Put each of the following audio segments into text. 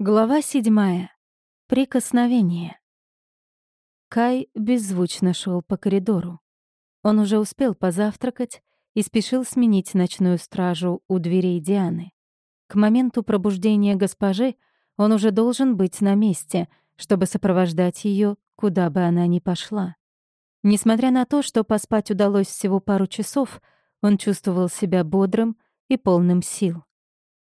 Глава седьмая. Прикосновение. Кай беззвучно шел по коридору. Он уже успел позавтракать и спешил сменить ночную стражу у дверей Дианы. К моменту пробуждения госпожи он уже должен быть на месте, чтобы сопровождать ее, куда бы она ни пошла. Несмотря на то, что поспать удалось всего пару часов, он чувствовал себя бодрым и полным сил.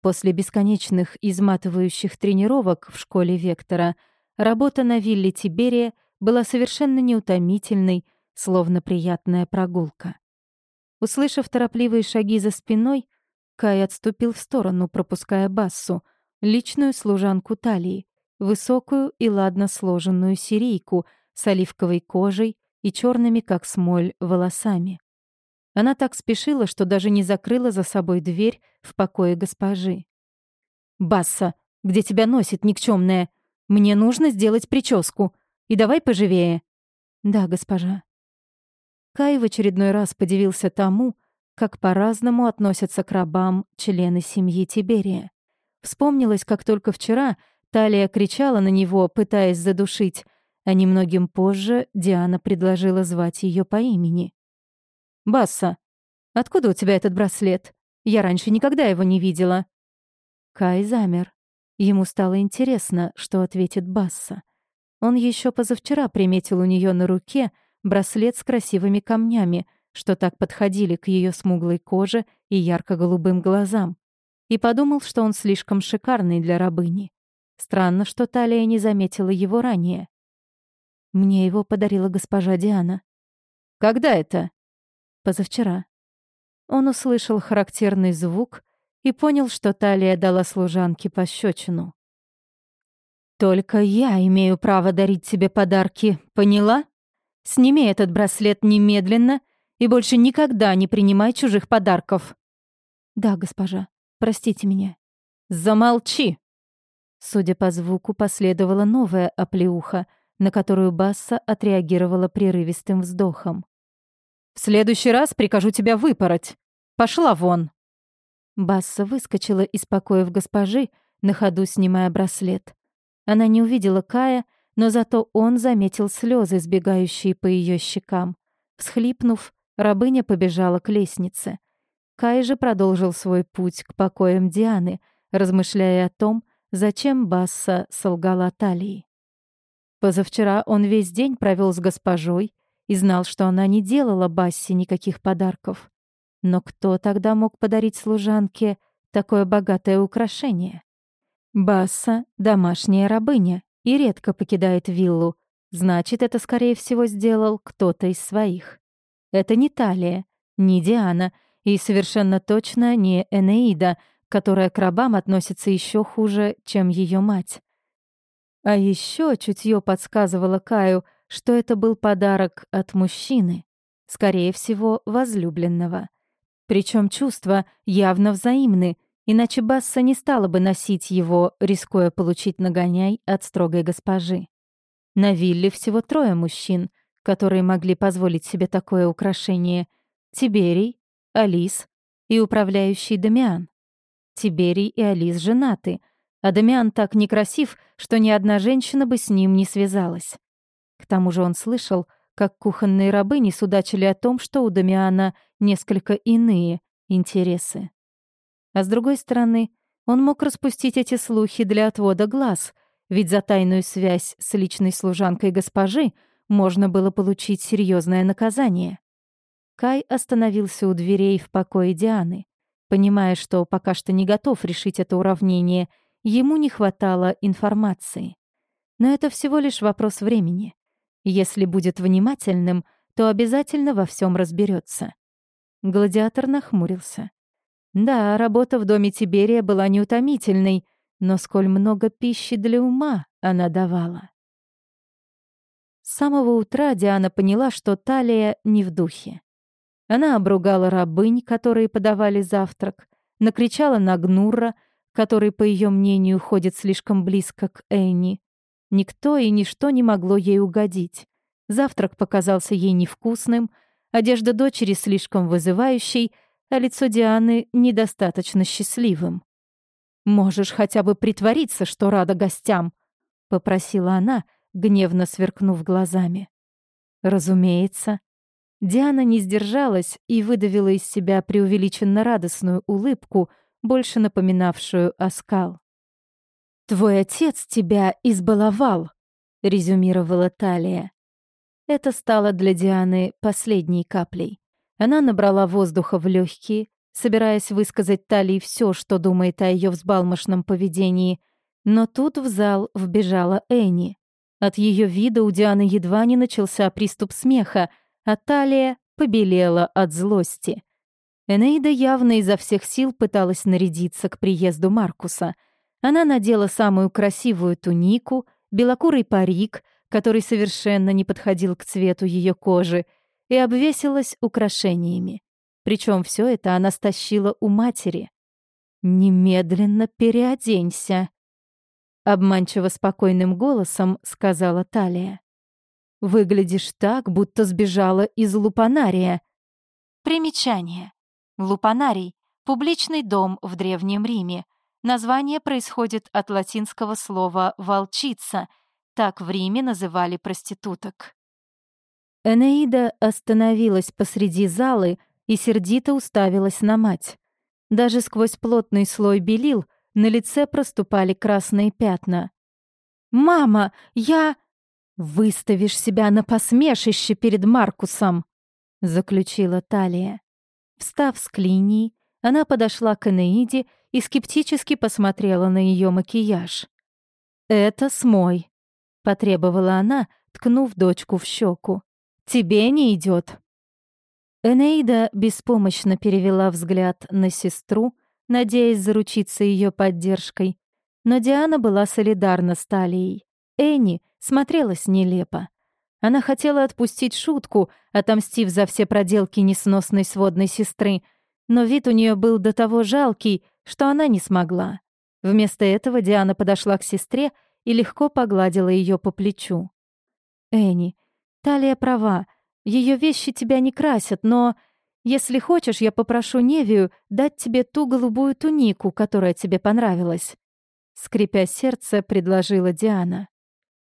После бесконечных изматывающих тренировок в школе Вектора работа на вилле Тиберия была совершенно неутомительной, словно приятная прогулка. Услышав торопливые шаги за спиной, Кай отступил в сторону, пропуская Бассу, личную служанку Талии, высокую и ладно сложенную сирийку с оливковой кожей и черными, как смоль, волосами. Она так спешила, что даже не закрыла за собой дверь в покое госпожи. «Басса, где тебя носит, никчемная? Мне нужно сделать прическу. И давай поживее». «Да, госпожа». Кай в очередной раз подивился тому, как по-разному относятся к рабам члены семьи Тиберия. Вспомнилось, как только вчера Талия кричала на него, пытаясь задушить, а немногим позже Диана предложила звать ее по имени. «Басса, откуда у тебя этот браслет? Я раньше никогда его не видела». Кай замер. Ему стало интересно, что ответит Басса. Он еще позавчера приметил у нее на руке браслет с красивыми камнями, что так подходили к ее смуглой коже и ярко-голубым глазам, и подумал, что он слишком шикарный для рабыни. Странно, что Талия не заметила его ранее. Мне его подарила госпожа Диана. «Когда это?» Позавчера. Он услышал характерный звук и понял, что Талия дала служанке пощечину. «Только я имею право дарить тебе подарки, поняла? Сними этот браслет немедленно и больше никогда не принимай чужих подарков». «Да, госпожа, простите меня». «Замолчи!» Судя по звуку, последовала новая оплеуха, на которую Басса отреагировала прерывистым вздохом. В следующий раз прикажу тебя выпороть. Пошла вон!» Басса выскочила из покоев госпожи, на ходу снимая браслет. Она не увидела Кая, но зато он заметил слезы, сбегающие по ее щекам. Всхлипнув, рабыня побежала к лестнице. Кай же продолжил свой путь к покоям Дианы, размышляя о том, зачем Басса солгала Талии. Позавчера он весь день провел с госпожой, и знал, что она не делала Бассе никаких подарков. Но кто тогда мог подарить служанке такое богатое украшение? Басса — домашняя рабыня и редко покидает виллу, значит, это, скорее всего, сделал кто-то из своих. Это не Талия, не Диана и совершенно точно не Энеида, которая к рабам относится еще хуже, чем ее мать. А еще чутье подсказывало Каю — что это был подарок от мужчины, скорее всего, возлюбленного. Причем чувства явно взаимны, иначе Басса не стала бы носить его, рискуя получить нагоняй от строгой госпожи. На вилле всего трое мужчин, которые могли позволить себе такое украшение — Тиберий, Алис и управляющий Дамиан. Тиберий и Алис женаты, а Дамиан так некрасив, что ни одна женщина бы с ним не связалась. К тому же он слышал, как кухонные рабы не судачили о том, что у Дамиана несколько иные интересы. А с другой стороны, он мог распустить эти слухи для отвода глаз, ведь за тайную связь с личной служанкой госпожи можно было получить серьезное наказание. Кай остановился у дверей в покое Дианы. Понимая, что пока что не готов решить это уравнение, ему не хватало информации. Но это всего лишь вопрос времени. Если будет внимательным, то обязательно во всем разберется. Гладиатор нахмурился. Да, работа в доме Тиберия была неутомительной, но сколь много пищи для ума она давала. С самого утра Диана поняла, что Талия не в духе. Она обругала рабынь, которые подавали завтрак, накричала на Гнурра, который, по ее мнению, ходит слишком близко к Энни, Никто и ничто не могло ей угодить. Завтрак показался ей невкусным, одежда дочери слишком вызывающей, а лицо Дианы недостаточно счастливым. «Можешь хотя бы притвориться, что рада гостям», — попросила она, гневно сверкнув глазами. «Разумеется». Диана не сдержалась и выдавила из себя преувеличенно радостную улыбку, больше напоминавшую оскал. «Твой отец тебя избаловал», — резюмировала Талия. Это стало для Дианы последней каплей. Она набрала воздуха в легкие, собираясь высказать Талии все, что думает о ее взбалмошном поведении, но тут в зал вбежала Энни. От ее вида у Дианы едва не начался приступ смеха, а Талия побелела от злости. Энейда явно изо всех сил пыталась нарядиться к приезду Маркуса. Она надела самую красивую тунику, белокурый парик, который совершенно не подходил к цвету ее кожи, и обвесилась украшениями. Причем все это она стащила у матери. «Немедленно переоденься», — обманчиво спокойным голосом сказала Талия. «Выглядишь так, будто сбежала из лупанария». Примечание. Лупанарий — публичный дом в Древнем Риме. Название происходит от латинского слова «волчица», так в Риме называли проституток. Энеида остановилась посреди залы и сердито уставилась на мать. Даже сквозь плотный слой белил на лице проступали красные пятна. «Мама, я...» «Выставишь себя на посмешище перед Маркусом», — заключила Талия. Встав с клинии, она подошла к Энеиде и скептически посмотрела на ее макияж. «Это смой», — потребовала она, ткнув дочку в щеку. «Тебе не идет. Энеида беспомощно перевела взгляд на сестру, надеясь заручиться ее поддержкой. Но Диана была солидарна с Талией. Энни смотрелась нелепо. Она хотела отпустить шутку, отомстив за все проделки несносной сводной сестры, но вид у нее был до того жалкий, что она не смогла. Вместо этого Диана подошла к сестре и легко погладила ее по плечу. «Энни, Талия права, ее вещи тебя не красят, но если хочешь, я попрошу Невию дать тебе ту голубую тунику, которая тебе понравилась». Скрипя сердце, предложила Диана.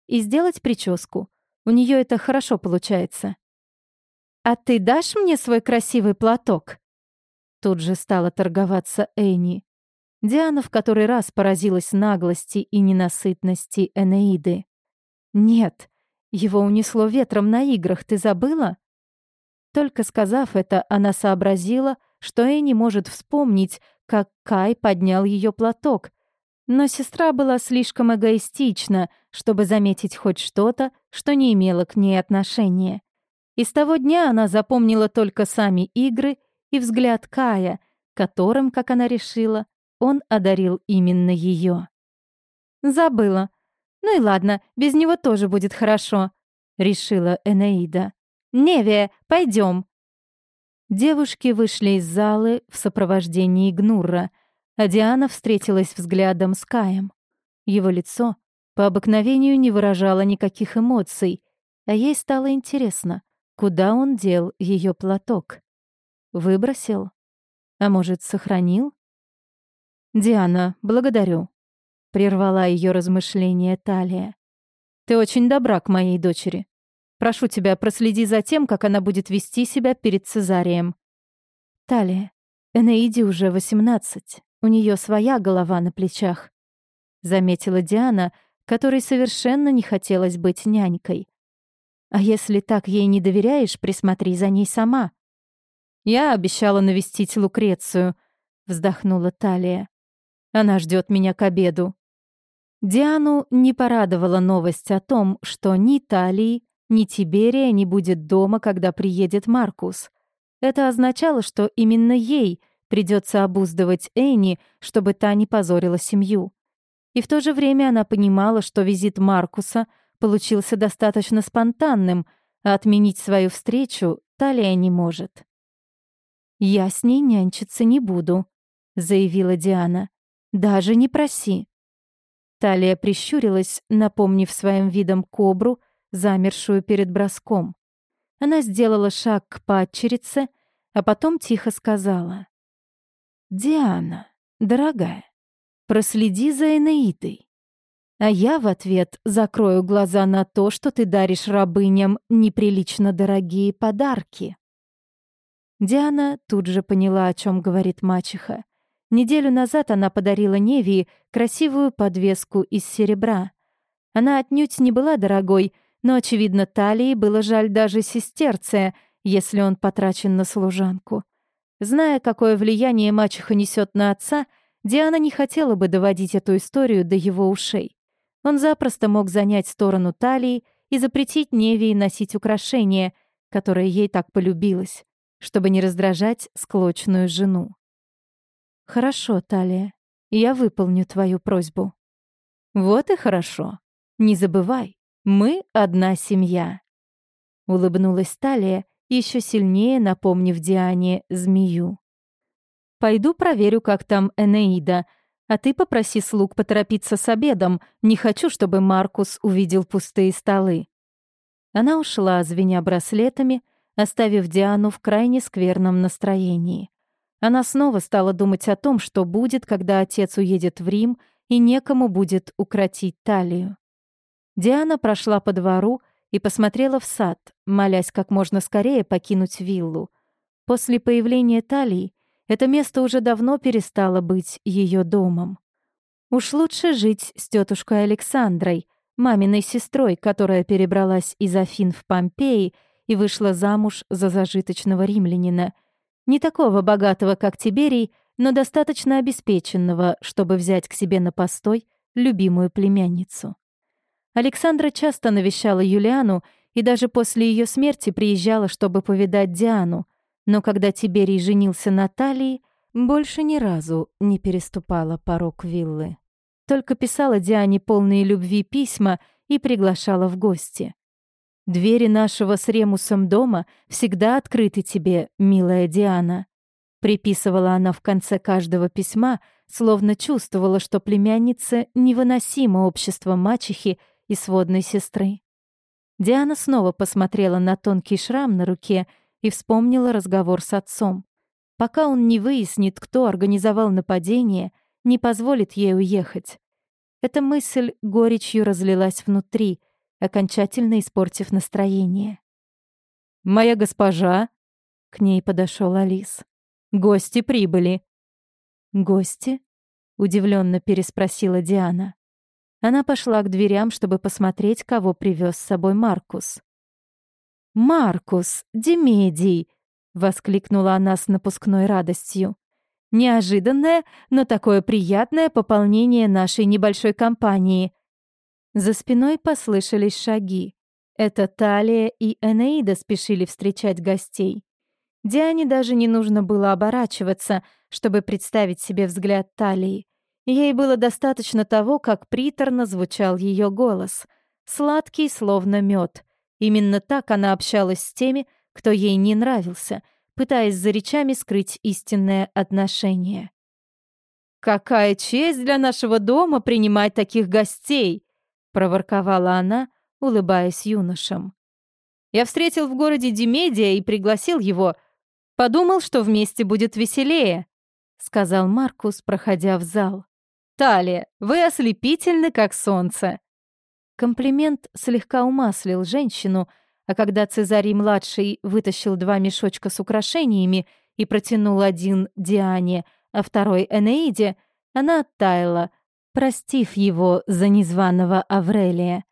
«И сделать прическу. У нее это хорошо получается». «А ты дашь мне свой красивый платок?» Тут же стала торговаться Эйни. Диана в который раз поразилась наглости и ненасытности Энеиды. «Нет, его унесло ветром на играх, ты забыла?» Только сказав это, она сообразила, что Энни может вспомнить, как Кай поднял ее платок. Но сестра была слишком эгоистична, чтобы заметить хоть что-то, что не имело к ней отношения. И с того дня она запомнила только сами игры и взгляд Кая, которым, как она решила, он одарил именно ее. «Забыла», «Ну и ладно, без него тоже будет хорошо», — решила Энеида. «Невия, пойдем. Девушки вышли из залы в сопровождении Гнурра, а Диана встретилась взглядом с Каем. Его лицо по обыкновению не выражало никаких эмоций, а ей стало интересно, куда он дел ее платок. Выбросил? А может, сохранил? «Диана, благодарю», Прервала ее размышления Талия. «Ты очень добра к моей дочери. Прошу тебя, проследи за тем, как она будет вести себя перед Цезарием». «Талия, Энеиде уже восемнадцать. У нее своя голова на плечах», — заметила Диана, которой совершенно не хотелось быть нянькой. «А если так ей не доверяешь, присмотри за ней сама». «Я обещала навестить Лукрецию», — вздохнула Талия. «Она ждет меня к обеду. Диану не порадовала новость о том, что ни Талии, ни Тиберия не будет дома, когда приедет Маркус. Это означало, что именно ей придется обуздывать Энни, чтобы та не позорила семью. И в то же время она понимала, что визит Маркуса получился достаточно спонтанным, а отменить свою встречу Талия не может. «Я с ней нянчиться не буду», — заявила Диана. «Даже не проси». Талия прищурилась, напомнив своим видом кобру, замершую перед броском. Она сделала шаг к падчерице, а потом тихо сказала. «Диана, дорогая, проследи за Энеидой. А я в ответ закрою глаза на то, что ты даришь рабыням неприлично дорогие подарки. Диана тут же поняла, о чем говорит мачеха. Неделю назад она подарила Невии красивую подвеску из серебра. Она отнюдь не была дорогой, но, очевидно, талии было жаль даже сестерция, если он потрачен на служанку. Зная, какое влияние мачеха несет на отца, Диана не хотела бы доводить эту историю до его ушей. Он запросто мог занять сторону талии и запретить Невии носить украшения, которое ей так полюбилось, чтобы не раздражать склочную жену. «Хорошо, Талия, я выполню твою просьбу». «Вот и хорошо. Не забывай, мы одна семья». Улыбнулась Талия, еще сильнее напомнив Диане змею. «Пойду проверю, как там Энеида», а ты попроси слуг поторопиться с обедом. Не хочу, чтобы Маркус увидел пустые столы». Она ушла, звеня браслетами, оставив Диану в крайне скверном настроении. Она снова стала думать о том, что будет, когда отец уедет в Рим, и некому будет укротить талию. Диана прошла по двору и посмотрела в сад, молясь как можно скорее покинуть виллу. После появления талии это место уже давно перестало быть ее домом. Уж лучше жить с тетушкой Александрой, маминой сестрой, которая перебралась из Афин в Помпеи и вышла замуж за зажиточного римлянина. Не такого богатого, как Тиберий, но достаточно обеспеченного, чтобы взять к себе на постой любимую племянницу. Александра часто навещала Юлиану и даже после ее смерти приезжала, чтобы повидать Диану, но когда Тиберий женился на Талии, больше ни разу не переступала порог виллы. Только писала Диане полные любви письма и приглашала в гости. «Двери нашего с Ремусом дома всегда открыты тебе, милая Диана», приписывала она в конце каждого письма, словно чувствовала, что племянница невыносимо общество мачехи и сводной сестры. Диана снова посмотрела на тонкий шрам на руке — и вспомнила разговор с отцом. Пока он не выяснит, кто организовал нападение, не позволит ей уехать. Эта мысль горечью разлилась внутри, окончательно испортив настроение. «Моя госпожа!» — к ней подошел Алис. «Гости прибыли». «Гости?» — удивленно переспросила Диана. Она пошла к дверям, чтобы посмотреть, кого привез с собой Маркус. «Маркус, Демедий!» — воскликнула она с напускной радостью. «Неожиданное, но такое приятное пополнение нашей небольшой компании». За спиной послышались шаги. Это Талия и Энеида спешили встречать гостей. Диане даже не нужно было оборачиваться, чтобы представить себе взгляд Талии. Ей было достаточно того, как приторно звучал ее голос. Сладкий, словно мед — Именно так она общалась с теми, кто ей не нравился, пытаясь за речами скрыть истинное отношение. «Какая честь для нашего дома принимать таких гостей!» — проворковала она, улыбаясь юношам. «Я встретил в городе Демедия и пригласил его. Подумал, что вместе будет веселее», — сказал Маркус, проходя в зал. «Талия, вы ослепительны, как солнце. Комплимент слегка умаслил женщину, а когда Цезарий-младший вытащил два мешочка с украшениями и протянул один Диане, а второй Энеиде, она оттаяла, простив его за незваного Аврелия.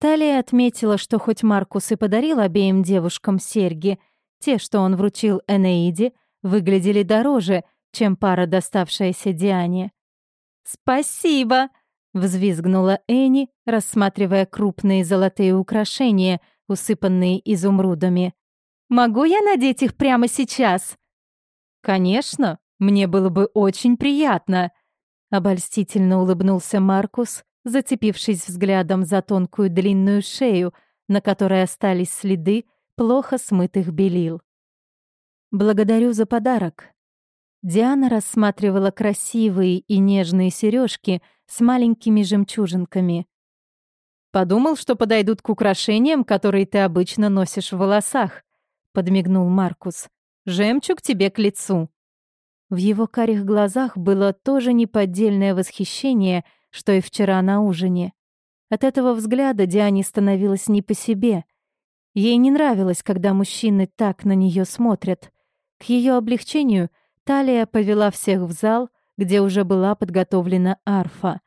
Талия отметила, что хоть Маркус и подарил обеим девушкам серьги, те, что он вручил Энеиде, выглядели дороже, чем пара, доставшаяся Диане. «Спасибо!» Взвизгнула Энни, рассматривая крупные золотые украшения, усыпанные изумрудами. «Могу я надеть их прямо сейчас?» «Конечно, мне было бы очень приятно», — обольстительно улыбнулся Маркус, зацепившись взглядом за тонкую длинную шею, на которой остались следы плохо смытых белил. «Благодарю за подарок». Диана рассматривала красивые и нежные сережки — с маленькими жемчужинками. «Подумал, что подойдут к украшениям, которые ты обычно носишь в волосах», — подмигнул Маркус. «Жемчуг тебе к лицу». В его карих глазах было тоже неподдельное восхищение, что и вчера на ужине. От этого взгляда Диане становилось не по себе. Ей не нравилось, когда мужчины так на нее смотрят. К ее облегчению Талия повела всех в зал, где уже была подготовлена арфа.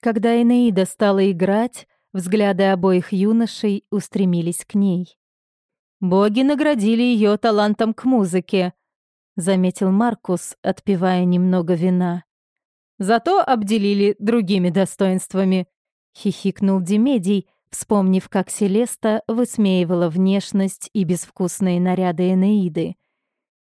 Когда Энеида стала играть, взгляды обоих юношей устремились к ней. «Боги наградили ее талантом к музыке», — заметил Маркус, отпивая немного вина. «Зато обделили другими достоинствами», — хихикнул Демедий, вспомнив, как Селеста высмеивала внешность и безвкусные наряды Энеиды.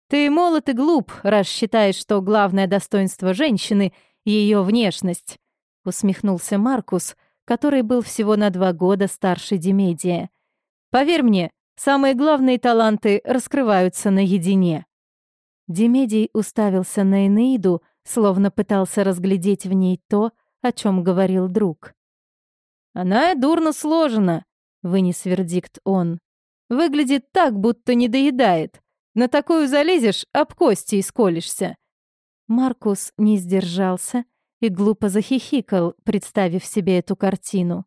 «Ты молод и глуп, раз считаешь, что главное достоинство женщины — ее внешность», — усмехнулся Маркус, который был всего на два года старше Демедия. «Поверь мне, Самые главные таланты раскрываются наедине. Демедий уставился на Энеиду, словно пытался разглядеть в ней то, о чем говорил друг. «Она дурно сложена», — вынес вердикт он. «Выглядит так, будто не доедает. На такую залезешь, об кости и сколешься». Маркус не сдержался и глупо захихикал, представив себе эту картину.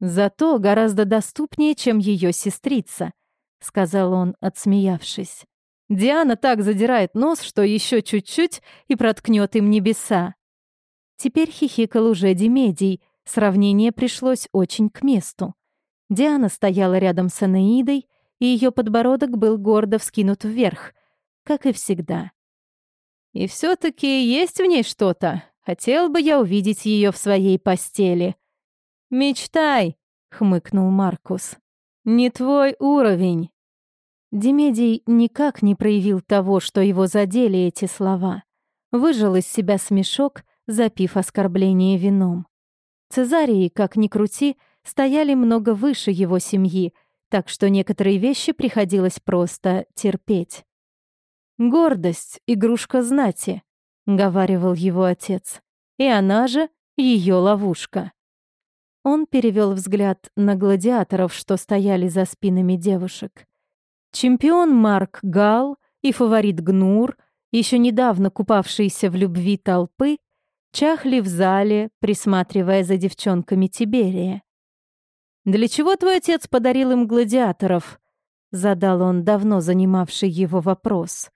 Зато гораздо доступнее, чем ее сестрица, сказал он, отсмеявшись. Диана так задирает нос, что еще чуть-чуть и проткнет им небеса. Теперь хихикал уже Демедий, сравнение пришлось очень к месту. Диана стояла рядом с Анаидой, и ее подбородок был гордо вскинут вверх, как и всегда. И все таки есть в ней что-то. Хотел бы я увидеть ее в своей постели. «Мечтай!» — хмыкнул Маркус. «Не твой уровень!» Демедий никак не проявил того, что его задели эти слова. Выжил из себя смешок, запив оскорбление вином. Цезарии, как ни крути, стояли много выше его семьи, так что некоторые вещи приходилось просто терпеть. «Гордость — игрушка знати», — говаривал его отец. «И она же — ее ловушка». Он перевел взгляд на гладиаторов, что стояли за спинами девушек. Чемпион Марк Гал и фаворит Гнур, еще недавно купавшиеся в любви толпы, чахли в зале, присматривая за девчонками Тиберия. «Для чего твой отец подарил им гладиаторов?» — задал он давно занимавший его вопрос.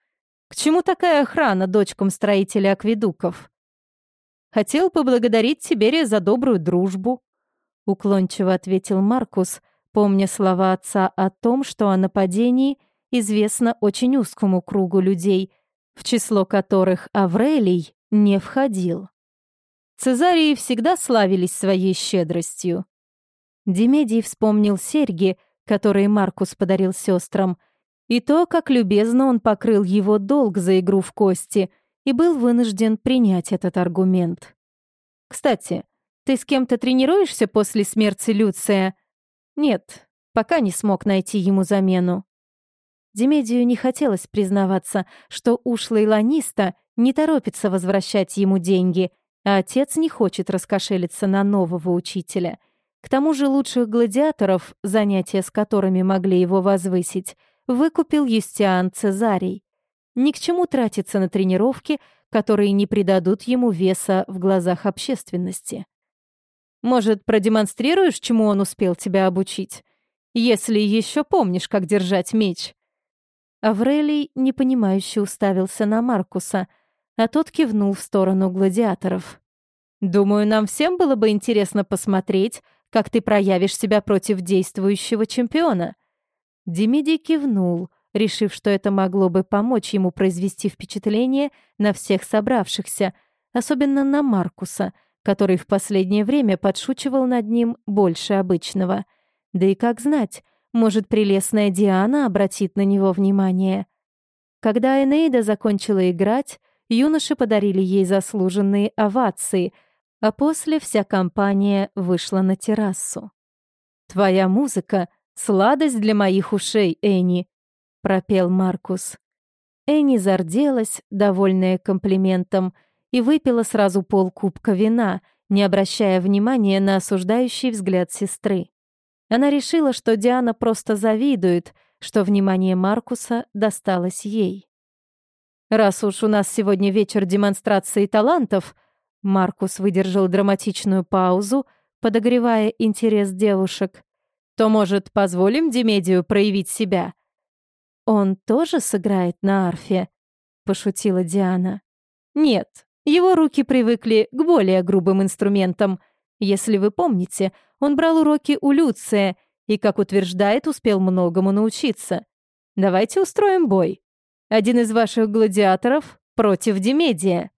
«К чему такая охрана дочкам строителя акведуков?» «Хотел поблагодарить Тиберия за добрую дружбу», уклончиво ответил Маркус, помня слова отца о том, что о нападении известно очень узкому кругу людей, в число которых Аврелий не входил. Цезарии всегда славились своей щедростью. Демедий вспомнил серьги, которые Маркус подарил сестрам, и то, как любезно он покрыл его долг за игру в кости и был вынужден принять этот аргумент. Кстати, ты с кем-то тренируешься после смерти Люция? Нет, пока не смог найти ему замену. Демедию не хотелось признаваться, что ушлый ланиста не торопится возвращать ему деньги, а отец не хочет раскошелиться на нового учителя. К тому же лучших гладиаторов, занятия с которыми могли его возвысить, выкупил Юстиан Цезарий. Ни к чему тратиться на тренировки, которые не придадут ему веса в глазах общественности. Может, продемонстрируешь, чему он успел тебя обучить? Если еще помнишь, как держать меч». Аврелий непонимающе уставился на Маркуса, а тот кивнул в сторону гладиаторов. «Думаю, нам всем было бы интересно посмотреть, как ты проявишь себя против действующего чемпиона». Демидий кивнул, решив, что это могло бы помочь ему произвести впечатление на всех собравшихся, особенно на Маркуса — который в последнее время подшучивал над ним больше обычного. Да и как знать, может, прелестная Диана обратит на него внимание. Когда Энейда закончила играть, юноши подарили ей заслуженные овации, а после вся компания вышла на террасу. «Твоя музыка — сладость для моих ушей, Энни», — пропел Маркус. Энни зарделась, довольная комплиментом — и выпила сразу полкубка вина, не обращая внимания на осуждающий взгляд сестры. Она решила, что Диана просто завидует, что внимание Маркуса досталось ей. Раз уж у нас сегодня вечер демонстрации талантов, Маркус выдержал драматичную паузу, подогревая интерес девушек, то, может, позволим Демедию проявить себя? Он тоже сыграет на арфе? Пошутила Диана. Нет, его руки привыкли к более грубым инструментам. Если вы помните, он брал уроки у Люция и, как утверждает, успел многому научиться. Давайте устроим бой. Один из ваших гладиаторов против Демедия».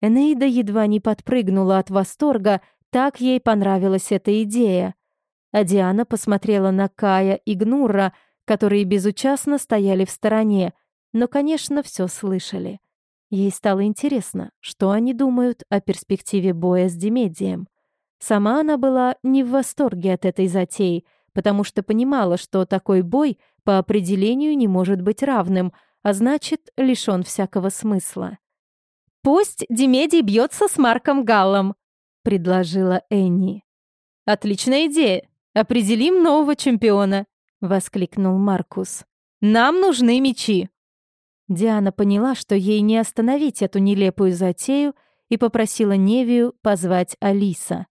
Энеида едва не подпрыгнула от восторга, так ей понравилась эта идея. А Диана посмотрела на Кая и Гнура, которые безучастно стояли в стороне, но, конечно, все слышали. Ей стало интересно, что они думают о перспективе боя с Демедием. Сама она была не в восторге от этой затеи, потому что понимала, что такой бой по определению не может быть равным, а значит, лишён всякого смысла. «Пусть Демедий бьется с Марком Галлом», — предложила Энни. «Отличная идея. Определим нового чемпиона», — воскликнул Маркус. «Нам нужны мечи». Диана поняла, что ей не остановить эту нелепую затею, и попросила Невию позвать Алиса.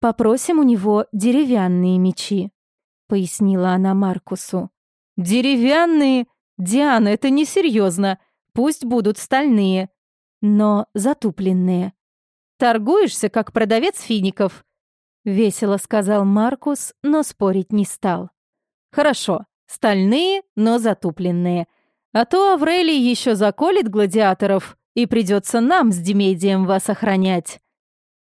«Попросим у него деревянные мечи», — пояснила она Маркусу. «Деревянные? Диана, это несерьезно. Пусть будут стальные, но затупленные. Торгуешься, как продавец фиников?» — весело сказал Маркус, но спорить не стал. «Хорошо, стальные, но затупленные. А то Аврелий еще заколет гладиаторов, и придется нам с Демедием вас охранять».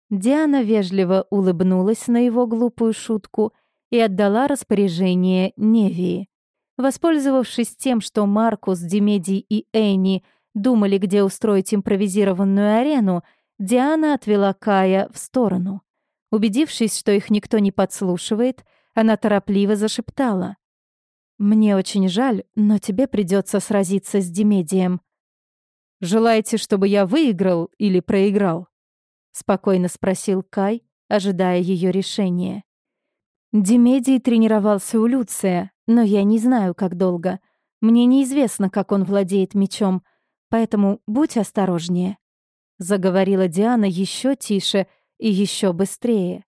Диана вежливо улыбнулась на его глупую шутку и отдала распоряжение Невии. Воспользовавшись тем, что Маркус, Демедий и Энни думали, где устроить импровизированную арену, Диана отвела Кая в сторону. Убедившись, что их никто не подслушивает, она торопливо зашептала. «Мне очень жаль, но тебе придется сразиться с Демедием». «Желаете, чтобы я выиграл или проиграл?» — спокойно спросил Кай, ожидая ее решения. Демедий тренировался у Люция, но я не знаю, как долго. Мне неизвестно, как он владеет мечом, поэтому будь осторожнее», — заговорила Диана еще тише и еще быстрее.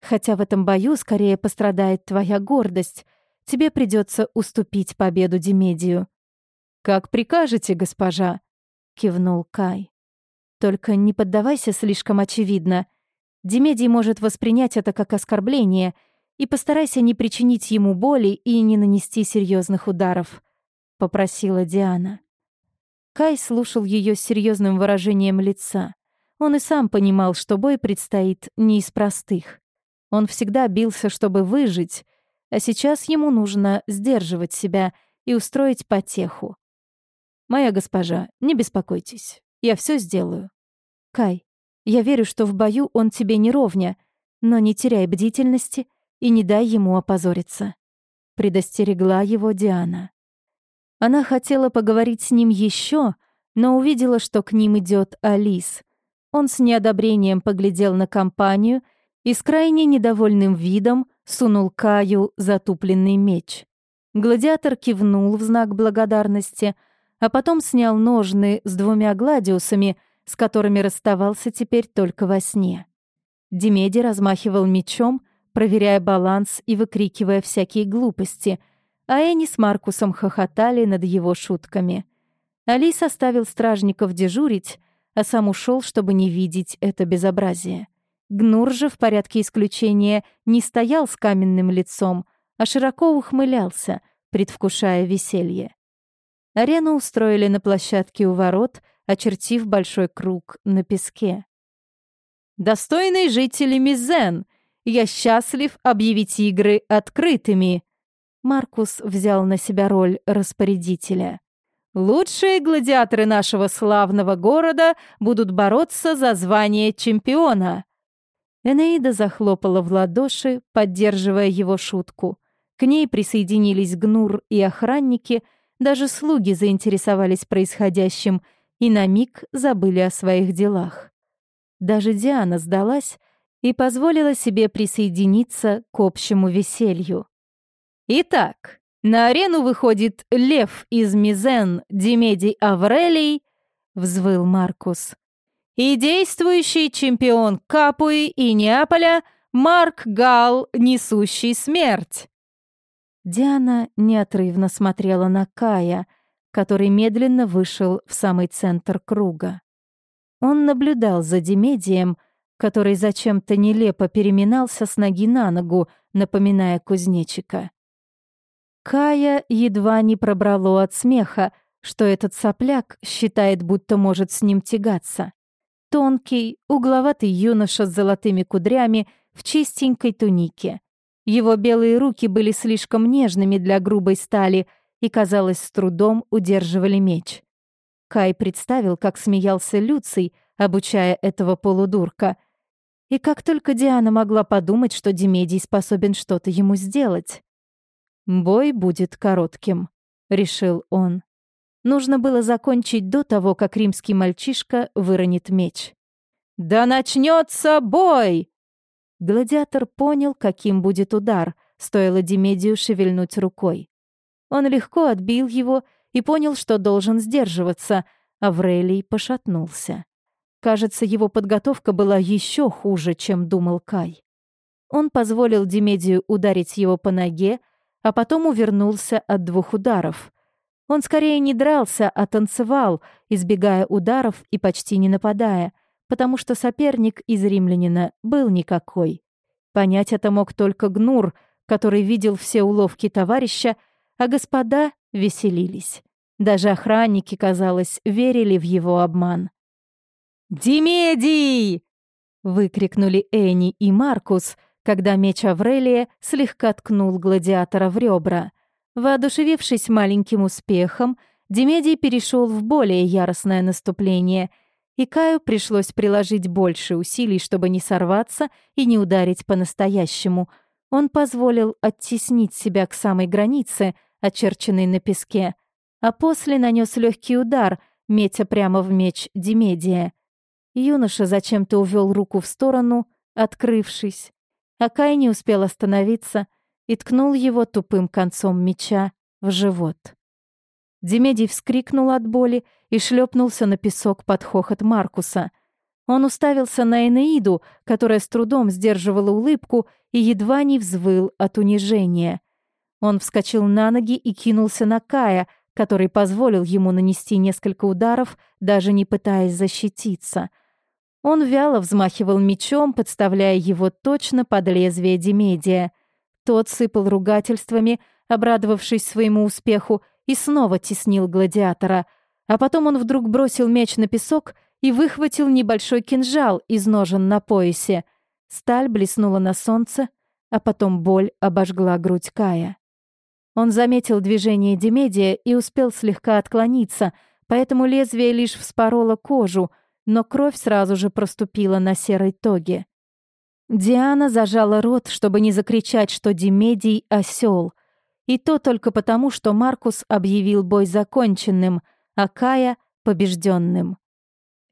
«Хотя в этом бою скорее пострадает твоя гордость, тебе придется уступить победу Демедию». «Как прикажете, госпожа», — кивнул Кай. Только не поддавайся слишком очевидно. Демедий может воспринять это как оскорбление, и постарайся не причинить ему боли и не нанести серьезных ударов», — попросила Диана. Кай слушал ее с серьезным выражением лица. Он и сам понимал, что бой предстоит не из простых. Он всегда бился, чтобы выжить, а сейчас ему нужно сдерживать себя и устроить потеху. «Моя госпожа, не беспокойтесь. Я все сделаю. Кай, я верю, что в бою он тебе не ровня, но не теряй бдительности и не дай ему опозориться. Предостерегла его Диана. Она хотела поговорить с ним еще, но увидела, что к ним идет Алис. Он с неодобрением поглядел на компанию и с крайне недовольным видом сунул Каю затупленный меч. Гладиатор кивнул в знак благодарности — а потом снял ножны с двумя гладиусами, с которыми расставался теперь только во сне. Демеди размахивал мечом, проверяя баланс и выкрикивая всякие глупости, а Энни с Маркусом хохотали над его шутками. Али составил стражников дежурить, а сам ушел, чтобы не видеть это безобразие. Гнур же в порядке исключения не стоял с каменным лицом, а широко ухмылялся, предвкушая веселье. Арену устроили на площадке у ворот, очертив большой круг на песке. «Достойные жители Мизен, я счастлив объявить игры открытыми!» Маркус взял на себя роль распорядителя. «Лучшие гладиаторы нашего славного города будут бороться за звание чемпиона!» Энеида захлопала в ладоши, поддерживая его шутку. К ней присоединились Гнур и охранники — даже слуги заинтересовались происходящим и на миг забыли о своих делах. Даже Диана сдалась и позволила себе присоединиться к общему веселью. «Итак, На арену выходит лев из Мизен Димедий Аврелий, взвыл Маркус. И действующий чемпион Капуи и Неаполя Марк Гал, несущий смерть. Диана неотрывно смотрела на Кая, который медленно вышел в самый центр круга. Он наблюдал за Демедием, который зачем-то нелепо переминался с ноги на ногу, напоминая кузнечика. Кая едва не пробрало от смеха, что этот сопляк считает, будто может с ним тягаться. Тонкий, угловатый юноша с золотыми кудрями в чистенькой тунике. Его белые руки были слишком нежными для грубой стали и, казалось, с трудом удерживали меч. Кай представил, как смеялся Люций, обучая этого полудурка. И как только Диана могла подумать, что Демедий способен что-то ему сделать. «Бой будет коротким», — решил он. Нужно было закончить до того, как римский мальчишка выронит меч. «Да начнется бой!» Гладиатор понял, каким будет удар, стоило Демедию шевельнуть рукой. Он легко отбил его и понял, что должен сдерживаться. Аврелий пошатнулся. Кажется, его подготовка была еще хуже, чем думал Кай. Он позволил Демедию ударить его по ноге, а потом увернулся от двух ударов. Он скорее не дрался, а танцевал, избегая ударов и почти не нападая, потому что соперник из римлянина был никакой. Понять это мог только Гнур, который видел все уловки товарища, а господа веселились. Даже охранники, казалось, верили в его обман. «Димедий!» — выкрикнули Энни и Маркус, когда меч Аврелия слегка ткнул гладиатора в ребра. Воодушевившись маленьким успехом, Димедий перешел в более яростное наступление, и Каю пришлось приложить больше усилий, чтобы не сорваться и не ударить по-настоящему. Он позволил оттеснить себя к самой границе — очерченный на песке, а после нанес легкий удар, метя прямо в меч Демедия. Юноша зачем-то увел руку в сторону, открывшись, а Кай не успел остановиться и ткнул его тупым концом меча в живот. Демедий вскрикнул от боли и шлепнулся на песок под хохот Маркуса. Он уставился на Энеиду, которая с трудом сдерживала улыбку и едва не взвыл от унижения — он вскочил на ноги и кинулся на Кая, который позволил ему нанести несколько ударов, даже не пытаясь защититься. Он вяло взмахивал мечом, подставляя его точно под лезвие Демедия. Тот сыпал ругательствами, обрадовавшись своему успеху, и снова теснил гладиатора. А потом он вдруг бросил меч на песок и выхватил небольшой кинжал из ножен на поясе. Сталь блеснула на солнце, а потом боль обожгла грудь Кая. Он заметил движение Демедия и успел слегка отклониться, поэтому лезвие лишь вспороло кожу, но кровь сразу же проступила на серой тоге. Диана зажала рот, чтобы не закричать, что Демедий — осел, И то только потому, что Маркус объявил бой законченным, а Кая — побежденным.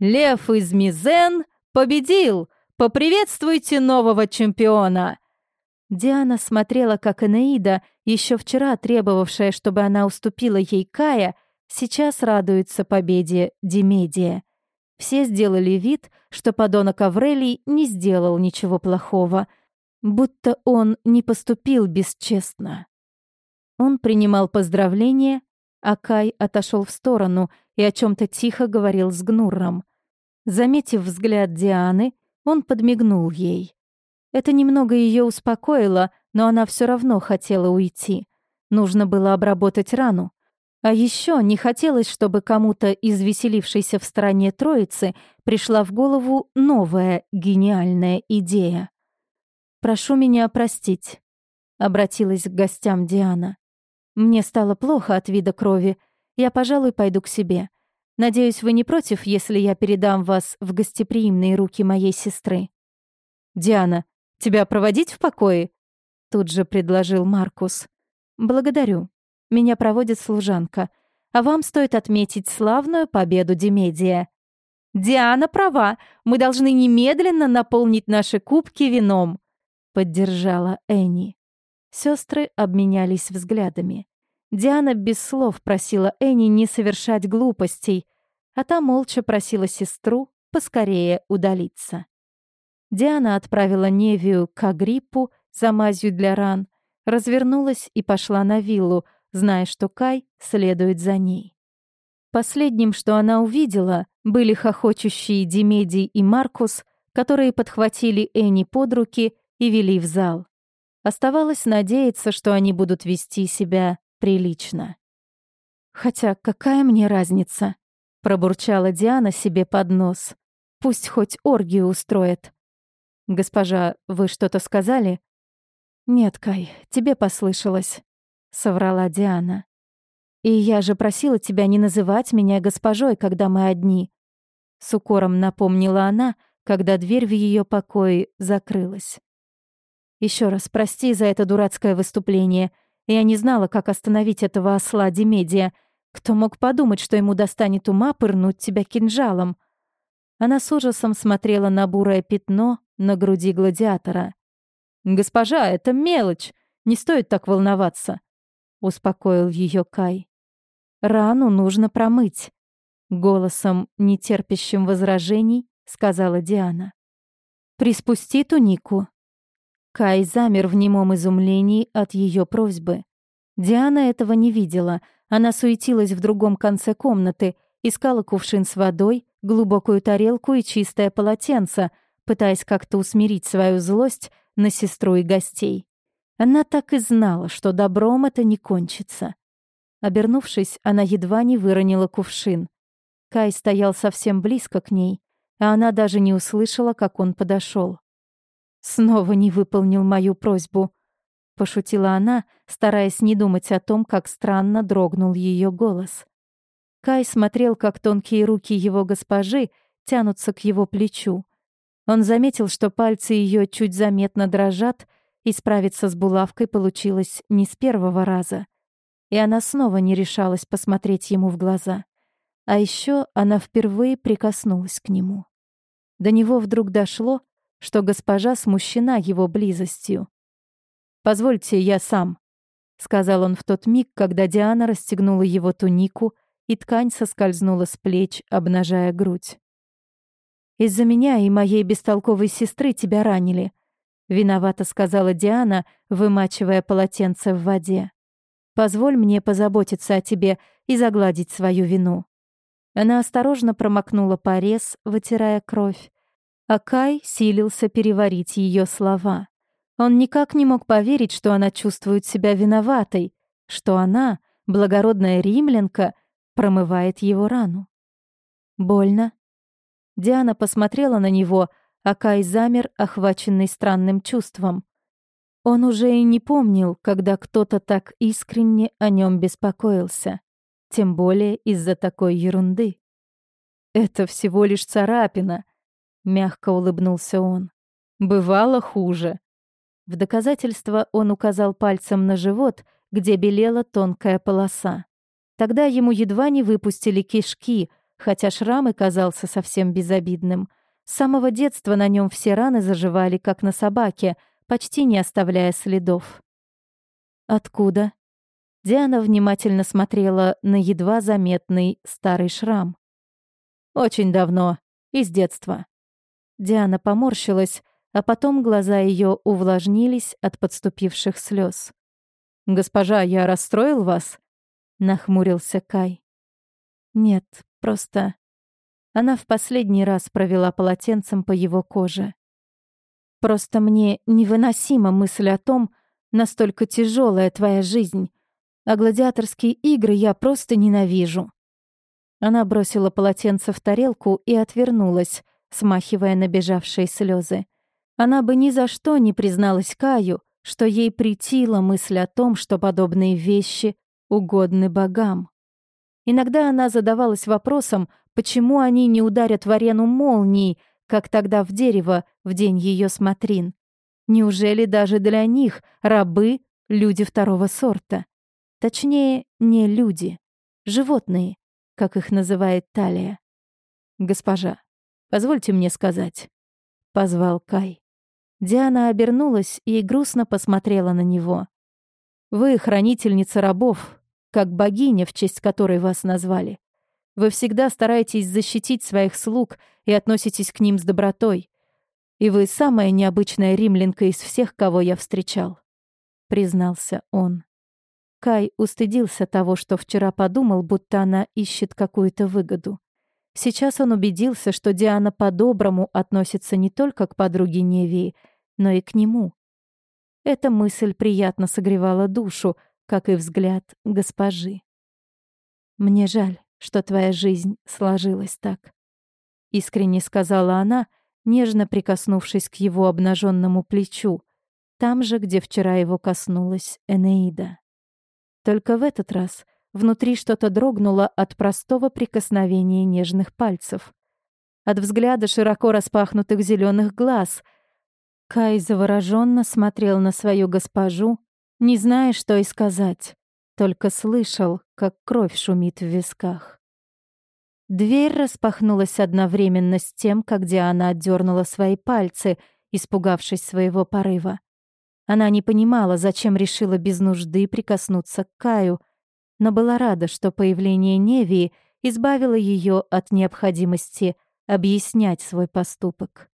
«Лев из Мизен победил! Поприветствуйте нового чемпиона!» Диана смотрела, как Энеида, еще вчера требовавшая, чтобы она уступила ей Кая, сейчас радуется победе Демедия. Все сделали вид, что подонок Аврелий не сделал ничего плохого, будто он не поступил бесчестно. Он принимал поздравления, а Кай отошел в сторону и о чем то тихо говорил с Гнурром. Заметив взгляд Дианы, он подмигнул ей. Это немного ее успокоило, но она все равно хотела уйти. Нужно было обработать рану. А еще не хотелось, чтобы кому-то из веселившейся в стороне троицы пришла в голову новая гениальная идея. «Прошу меня простить», — обратилась к гостям Диана. «Мне стало плохо от вида крови. Я, пожалуй, пойду к себе. Надеюсь, вы не против, если я передам вас в гостеприимные руки моей сестры». «Диана, Тебя проводить в покое?» Тут же предложил Маркус. «Благодарю. Меня проводит служанка. А вам стоит отметить славную победу Демедия». «Диана права. Мы должны немедленно наполнить наши кубки вином», — поддержала Энни. Сестры обменялись взглядами. Диана без слов просила Энни не совершать глупостей, а та молча просила сестру поскорее удалиться. Диана отправила Невию к Агриппу за мазью для ран, развернулась и пошла на виллу, зная, что Кай следует за ней. Последним, что она увидела, были хохочущие Димедий и Маркус, которые подхватили Энни под руки и вели в зал. Оставалось надеяться, что они будут вести себя прилично. «Хотя какая мне разница?» — пробурчала Диана себе под нос. «Пусть хоть оргию устроит». «Госпожа, вы что-то сказали?» «Нет, Кай, тебе послышалось», — соврала Диана. «И я же просила тебя не называть меня госпожой, когда мы одни», — с укором напомнила она, когда дверь в ее покое закрылась. Еще раз прости за это дурацкое выступление. Я не знала, как остановить этого осла Демедия. Кто мог подумать, что ему достанет ума пырнуть тебя кинжалом?» Она с ужасом смотрела на бурое пятно на груди гладиатора. «Госпожа, это мелочь. Не стоит так волноваться», — успокоил ее Кай. «Рану нужно промыть», — голосом, нетерпящим возражений, сказала Диана. «Приспусти тунику». Кай замер в немом изумлении от ее просьбы. Диана этого не видела. Она суетилась в другом конце комнаты, искала кувшин с водой, глубокую тарелку и чистое полотенце, пытаясь как-то усмирить свою злость на сестру и гостей. Она так и знала, что добром это не кончится. Обернувшись, она едва не выронила кувшин. Кай стоял совсем близко к ней, а она даже не услышала, как он подошел. «Снова не выполнил мою просьбу», — пошутила она, стараясь не думать о том, как странно дрогнул ее голос. Кай смотрел, как тонкие руки его госпожи тянутся к его плечу. Он заметил, что пальцы ее чуть заметно дрожат, и справиться с булавкой получилось не с первого раза. И она снова не решалась посмотреть ему в глаза. А еще она впервые прикоснулась к нему. До него вдруг дошло, что госпожа смущена его близостью. «Позвольте, я сам», — сказал он в тот миг, когда Диана расстегнула его тунику, и ткань соскользнула с плеч, обнажая грудь. «Из-за меня и моей бестолковой сестры тебя ранили», — виновато сказала Диана, вымачивая полотенце в воде. «Позволь мне позаботиться о тебе и загладить свою вину». Она осторожно промокнула порез, вытирая кровь, а Кай силился переварить ее слова. Он никак не мог поверить, что она чувствует себя виноватой, что она, благородная римлянка, промывает его рану. «Больно?» Диана посмотрела на него, а Кай замер, охваченный странным чувством. Он уже и не помнил, когда кто-то так искренне о нем беспокоился, тем более из-за такой ерунды. «Это всего лишь царапина», Мягко улыбнулся он. Бывало хуже. В доказательство он указал пальцем на живот, где белела тонкая полоса. Тогда ему едва не выпустили кишки, хотя шрам и казался совсем безобидным. С самого детства на нем все раны заживали, как на собаке, почти не оставляя следов. «Откуда?» Диана внимательно смотрела на едва заметный старый шрам. «Очень давно, из детства. Диана поморщилась, а потом глаза ее увлажнились от подступивших слез. «Госпожа, я расстроил вас?» — нахмурился Кай. «Нет, просто...» Она в последний раз провела полотенцем по его коже. «Просто мне невыносима мысль о том, настолько тяжелая твоя жизнь, а гладиаторские игры я просто ненавижу». Она бросила полотенце в тарелку и отвернулась, смахивая набежавшие слезы. Она бы ни за что не призналась Каю, что ей притила мысль о том, что подобные вещи угодны богам. Иногда она задавалась вопросом, почему они не ударят в арену молнией, как тогда в дерево в день ее смотрин. Неужели даже для них рабы — люди второго сорта? Точнее, не люди, животные, как их называет Талия. Госпожа, Позвольте мне сказать», — позвал Кай. Диана обернулась и грустно посмотрела на него. «Вы хранительница рабов, как богиня, в честь которой вас назвали. Вы всегда стараетесь защитить своих слуг и относитесь к ним с добротой. И вы самая необычная римлянка из всех, кого я встречал», — признался он. Кай устыдился того, что вчера подумал, будто она ищет какую-то выгоду. Сейчас он убедился, что Диана по-доброму относится не только к подруге Невии, но и к нему. Эта мысль приятно согревала душу, как и взгляд госпожи. «Мне жаль, что твоя жизнь сложилась так», — искренне сказала она, нежно прикоснувшись к его обнаженному плечу, там же, где вчера его коснулась Энеида. Только в этот раз внутри что-то дрогнуло от простого прикосновения нежных пальцев. От взгляда широко распахнутых зеленых глаз. Кай завороженно смотрел на свою госпожу, не зная, что и сказать, только слышал, как кровь шумит в висках. Дверь распахнулась одновременно с тем, как Диана отдернула свои пальцы, испугавшись своего порыва. Она не понимала, зачем решила без нужды прикоснуться к Каю, но была рада, что появление Невии избавило ее от необходимости объяснять свой поступок.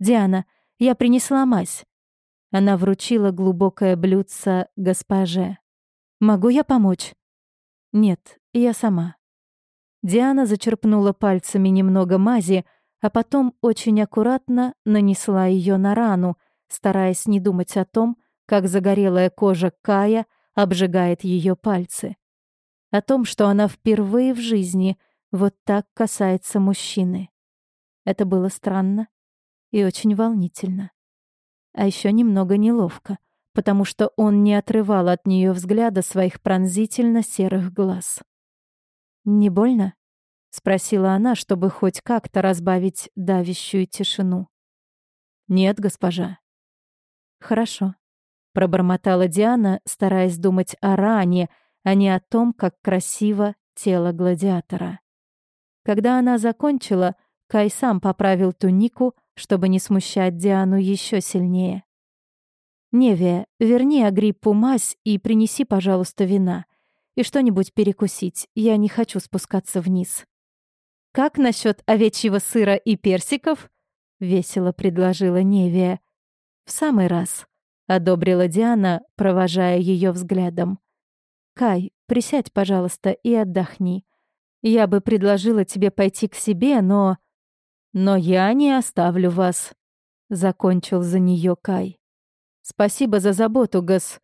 «Диана, я принесла мазь». Она вручила глубокое блюдце госпоже. «Могу я помочь?» «Нет, я сама». Диана зачерпнула пальцами немного мази, а потом очень аккуратно нанесла ее на рану, стараясь не думать о том, как загорелая кожа Кая обжигает ее пальцы. О том, что она впервые в жизни вот так касается мужчины. Это было странно и очень волнительно. А еще немного неловко, потому что он не отрывал от нее взгляда своих пронзительно серых глаз. «Не больно?» — спросила она, чтобы хоть как-то разбавить давящую тишину. «Нет, госпожа», «Хорошо», — пробормотала Диана, стараясь думать о ране, а не о том, как красиво тело гладиатора. Когда она закончила, Кай сам поправил тунику, чтобы не смущать Диану еще сильнее. «Невия, верни Агриппу мазь и принеси, пожалуйста, вина. И что-нибудь перекусить, я не хочу спускаться вниз». «Как насчет овечьего сыра и персиков?» — весело предложила Невия. «В самый раз», — одобрила Диана, провожая ее взглядом. «Кай, присядь, пожалуйста, и отдохни. Я бы предложила тебе пойти к себе, но...» «Но я не оставлю вас», — закончил за нее Кай. «Спасибо за заботу, гос...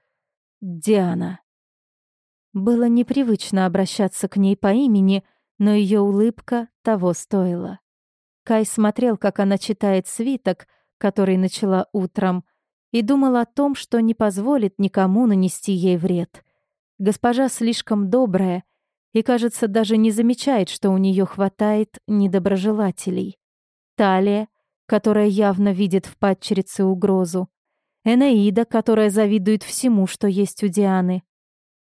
Диана». Было непривычно обращаться к ней по имени, но ее улыбка того стоила. Кай смотрел, как она читает свиток, который начала утром, и думал о том, что не позволит никому нанести ей вред. Госпожа слишком добрая и, кажется, даже не замечает, что у нее хватает недоброжелателей. Талия, которая явно видит в падчерице угрозу. Энеида, которая завидует всему, что есть у Дианы.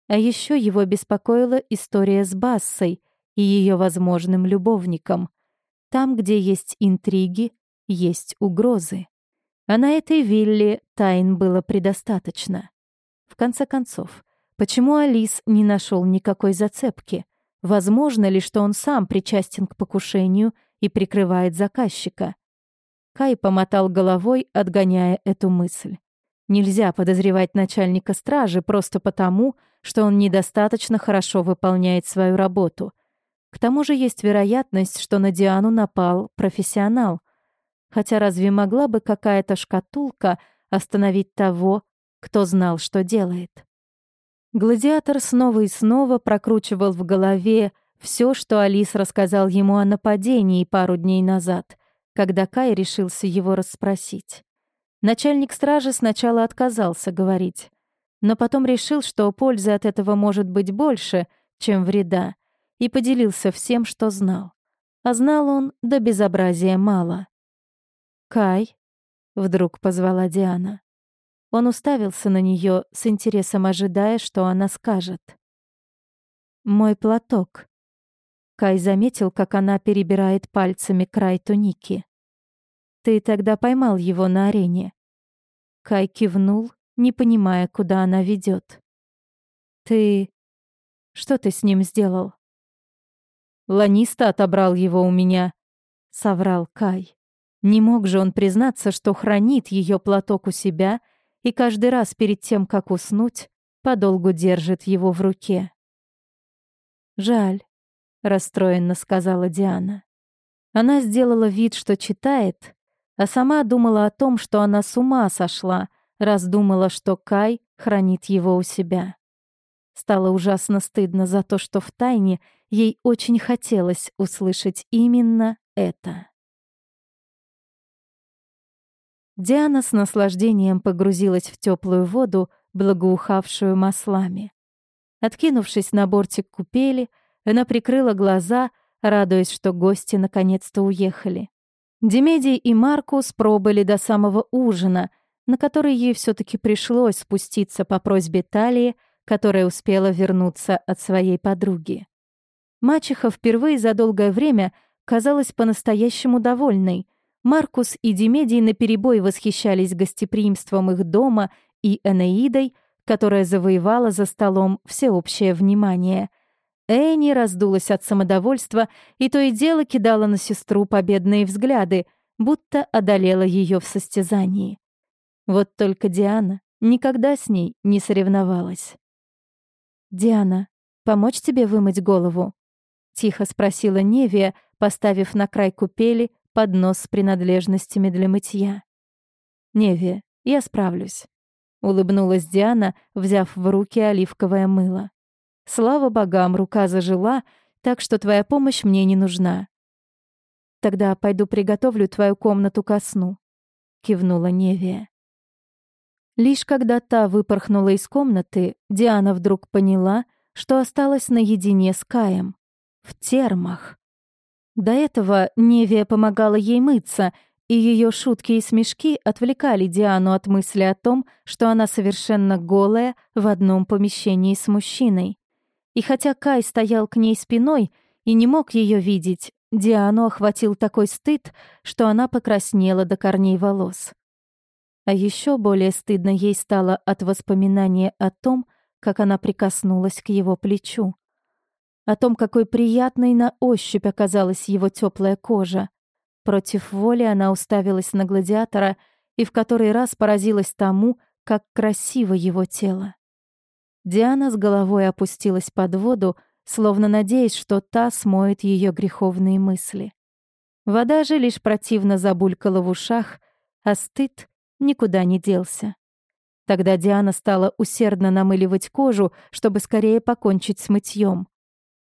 А еще его беспокоила история с Бассой и ее возможным любовником. Там, где есть интриги, есть угрозы. А на этой вилле тайн было предостаточно. В конце концов, почему Алис не нашел никакой зацепки? Возможно ли, что он сам причастен к покушению и прикрывает заказчика? Кай помотал головой, отгоняя эту мысль. Нельзя подозревать начальника стражи просто потому, что он недостаточно хорошо выполняет свою работу. К тому же есть вероятность, что на Диану напал профессионал, Хотя разве могла бы какая-то шкатулка остановить того, кто знал, что делает? Гладиатор снова и снова прокручивал в голове все, что Алис рассказал ему о нападении пару дней назад, когда Кай решился его расспросить. Начальник стражи сначала отказался говорить, но потом решил, что пользы от этого может быть больше, чем вреда, и поделился всем, что знал. А знал он до безобразия мало. «Кай», — вдруг позвала Диана. Он уставился на нее с интересом, ожидая, что она скажет. «Мой платок». Кай заметил, как она перебирает пальцами край туники. «Ты тогда поймал его на арене». Кай кивнул, не понимая, куда она ведет. «Ты Что ты с ним сделал?» «Ланиста отобрал его у меня», — соврал Кай. Не мог же он признаться, что хранит ее платок у себя и каждый раз перед тем, как уснуть, подолгу держит его в руке. «Жаль», — расстроенно сказала Диана. Она сделала вид, что читает, а сама думала о том, что она с ума сошла, раз думала, что Кай хранит его у себя. Стало ужасно стыдно за то, что втайне ей очень хотелось услышать именно это. Диана с наслаждением погрузилась в теплую воду, благоухавшую маслами. Откинувшись на бортик купели, она прикрыла глаза, радуясь, что гости наконец-то уехали. Демедий и Маркус пробыли до самого ужина, на который ей все таки пришлось спуститься по просьбе Талии, которая успела вернуться от своей подруги. Мачеха впервые за долгое время казалась по-настоящему довольной. Маркус и Демедий наперебой восхищались гостеприимством их дома и Энеидой, которая завоевала за столом всеобщее внимание. Энни раздулась от самодовольства и то и дело кидала на сестру победные взгляды, будто одолела ее в состязании. Вот только Диана никогда с ней не соревновалась. «Диана, помочь тебе вымыть голову?» — тихо спросила Невия, поставив на край купели поднос с принадлежностями для мытья. «Невия, я справлюсь», — улыбнулась Диана, взяв в руки оливковое мыло. «Слава богам, рука зажила, так что твоя помощь мне не нужна». «Тогда пойду приготовлю твою комнату ко сну», — кивнула Невия. Лишь когда та выпорхнула из комнаты, Диана вдруг поняла, что осталась наедине с Каем. В термах. До этого Невия помогала ей мыться, и ее шутки и смешки отвлекали Диану от мысли о том, что она совершенно голая в одном помещении с мужчиной. И хотя Кай стоял к ней спиной и не мог ее видеть, Диану охватил такой стыд, что она покраснела до корней волос. А еще более стыдно ей стало от воспоминания о том, как она прикоснулась к его плечу. О том, какой приятной на ощупь оказалась его теплая кожа. Против воли она уставилась на гладиатора и в который раз поразилась тому, как красиво его тело. Диана с головой опустилась под воду, словно надеясь, что та смоет ее греховные мысли. Вода же лишь противно забулькала в ушах, а стыд никуда не делся. Тогда Диана стала усердно намыливать кожу, чтобы скорее покончить с мытьем.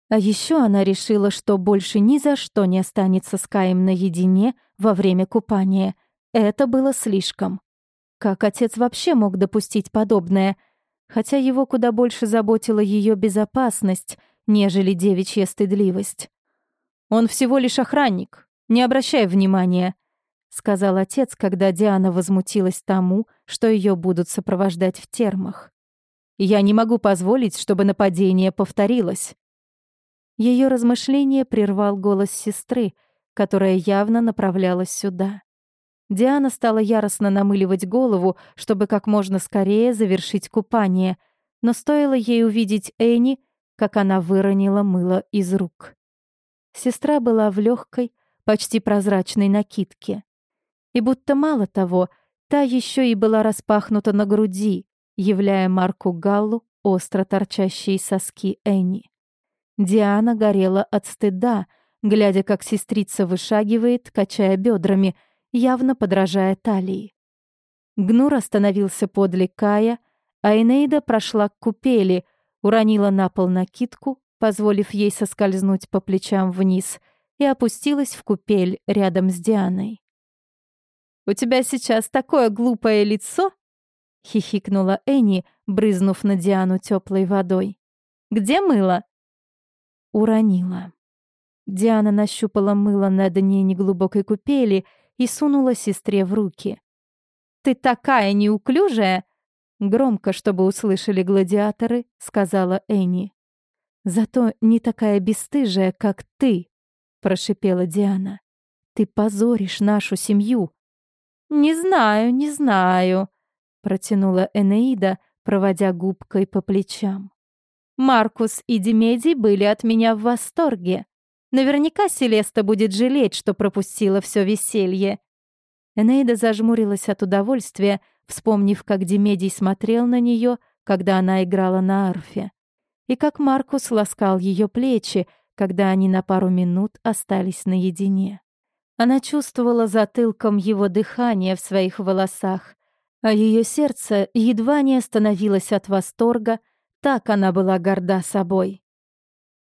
А еще она решила, что больше ни за что не останется с Каем наедине во время купания. Это было слишком. Как отец вообще мог допустить подобное? Хотя его куда больше заботила ее безопасность, нежели девичья стыдливость. «Он всего лишь охранник. Не обращай внимания», — сказал отец, когда Диана возмутилась тому, что ее будут сопровождать в термах. «Я не могу позволить, чтобы нападение повторилось». Ее размышление прервал голос сестры, которая явно направлялась сюда. Диана стала яростно намыливать голову, чтобы как можно скорее завершить купание, но стоило ей увидеть Энни, как она выронила мыло из рук. Сестра была в легкой, почти прозрачной накидке. И будто мало того, та еще и была распахнута на груди, являя Марку Галлу остро торчащие соски Энни. Диана горела от стыда, глядя, как сестрица вышагивает, качая бедрами, явно подражая талии. Гнур остановился подле Кая, а Энейда прошла к купели, уронила на пол накидку, позволив ей соскользнуть по плечам вниз, и опустилась в купель рядом с Дианой. У тебя сейчас такое глупое лицо!» — хихикнула Энни, брызнув на Диану теплой водой. «Где мыло?» Уронила. Диана нащупала мыло на дне неглубокой купели и сунула сестре в руки. «Ты такая неуклюжая!» Громко, чтобы услышали гладиаторы, сказала Энни. «Зато не такая бесстыжая, как ты», — прошипела Диана. «Ты позоришь нашу семью, «Не знаю, не знаю», — протянула Энеида, проводя губкой по плечам. Маркус и Демедий были от меня в восторге. Наверняка Селеста будет жалеть, что пропустила все веселье. Энейда зажмурилась от удовольствия, вспомнив, как Демедий смотрел на нее, когда она играла на арфе, и как Маркус ласкал ее плечи, когда они на пару минут остались наедине. Она чувствовала затылком его дыхание в своих волосах, а ее сердце едва не остановилось от восторга, так она была горда собой.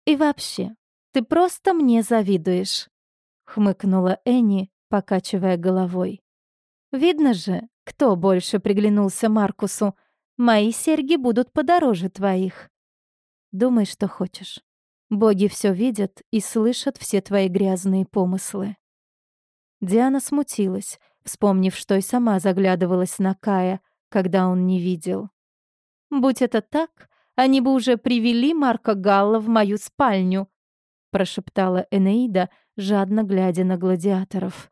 «И вообще, ты просто мне завидуешь», — хмыкнула Энни, покачивая головой. «Видно же, кто больше приглянулся Маркусу. Мои серьги будут подороже твоих. Думай, что хочешь. Боги все видят и слышат все твои грязные помыслы». Диана смутилась, вспомнив, что и сама заглядывалась на Кая, когда он не видел. «Будь это так, они бы уже привели Марка Галла в мою спальню», прошептала Энеида, жадно глядя на гладиаторов.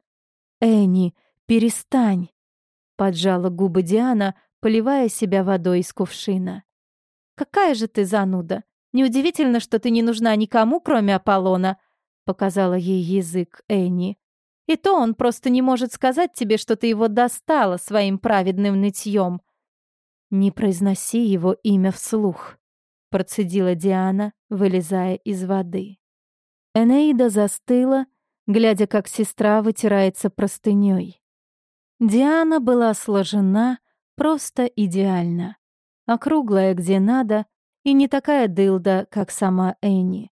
«Энни, перестань!» поджала губы Диана, поливая себя водой из кувшина. «Какая же ты зануда! Неудивительно, что ты не нужна никому, кроме Аполлона!» показала ей язык Энни. И то он просто не может сказать тебе, что ты его достала своим праведным нытьем. «Не произноси его имя вслух», — процедила Диана, вылезая из воды. Энеида застыла, глядя, как сестра вытирается простыней. Диана была сложена просто идеально, округлая где надо и не такая дылда, как сама Энни.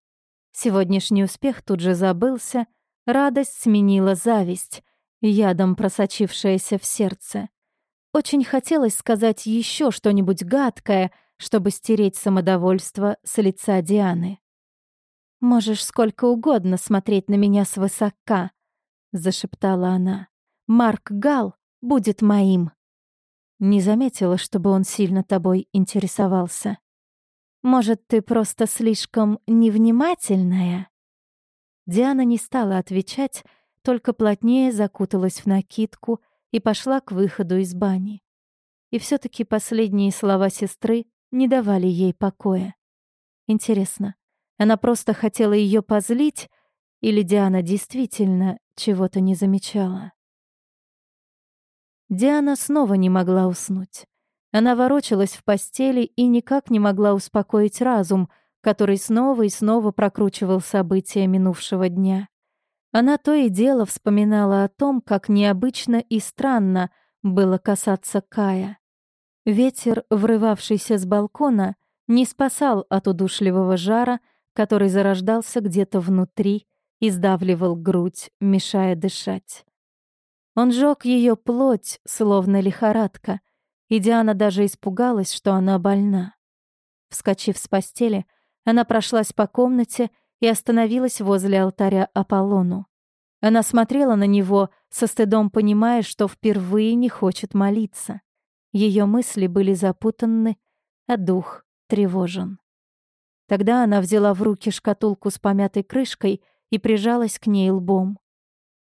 Сегодняшний успех тут же забылся — Радость сменила зависть, ядом просочившаяся в сердце. Очень хотелось сказать еще что-нибудь гадкое, чтобы стереть самодовольство с лица Дианы. «Можешь сколько угодно смотреть на меня свысока», — зашептала она. «Марк Гал будет моим». Не заметила, чтобы он сильно тобой интересовался. «Может, ты просто слишком невнимательная?» Диана не стала отвечать, только плотнее закуталась в накидку и пошла к выходу из бани. И все таки последние слова сестры не давали ей покоя. Интересно, она просто хотела ее позлить, или Диана действительно чего-то не замечала? Диана снова не могла уснуть. Она ворочалась в постели и никак не могла успокоить разум — который снова и снова прокручивал события минувшего дня. Она то и дело вспоминала о том, как необычно и странно было касаться Кая. Ветер, врывавшийся с балкона, не спасал от удушливого жара, который зарождался где-то внутри и сдавливал грудь, мешая дышать. Он жёг ее плоть, словно лихорадка, и Диана даже испугалась, что она больна. Вскочив с постели, она прошлась по комнате и остановилась возле алтаря Аполлону. Она смотрела на него, со стыдом понимая, что впервые не хочет молиться. Ее мысли были запутанны, а дух тревожен. Тогда она взяла в руки шкатулку с помятой крышкой и прижалась к ней лбом.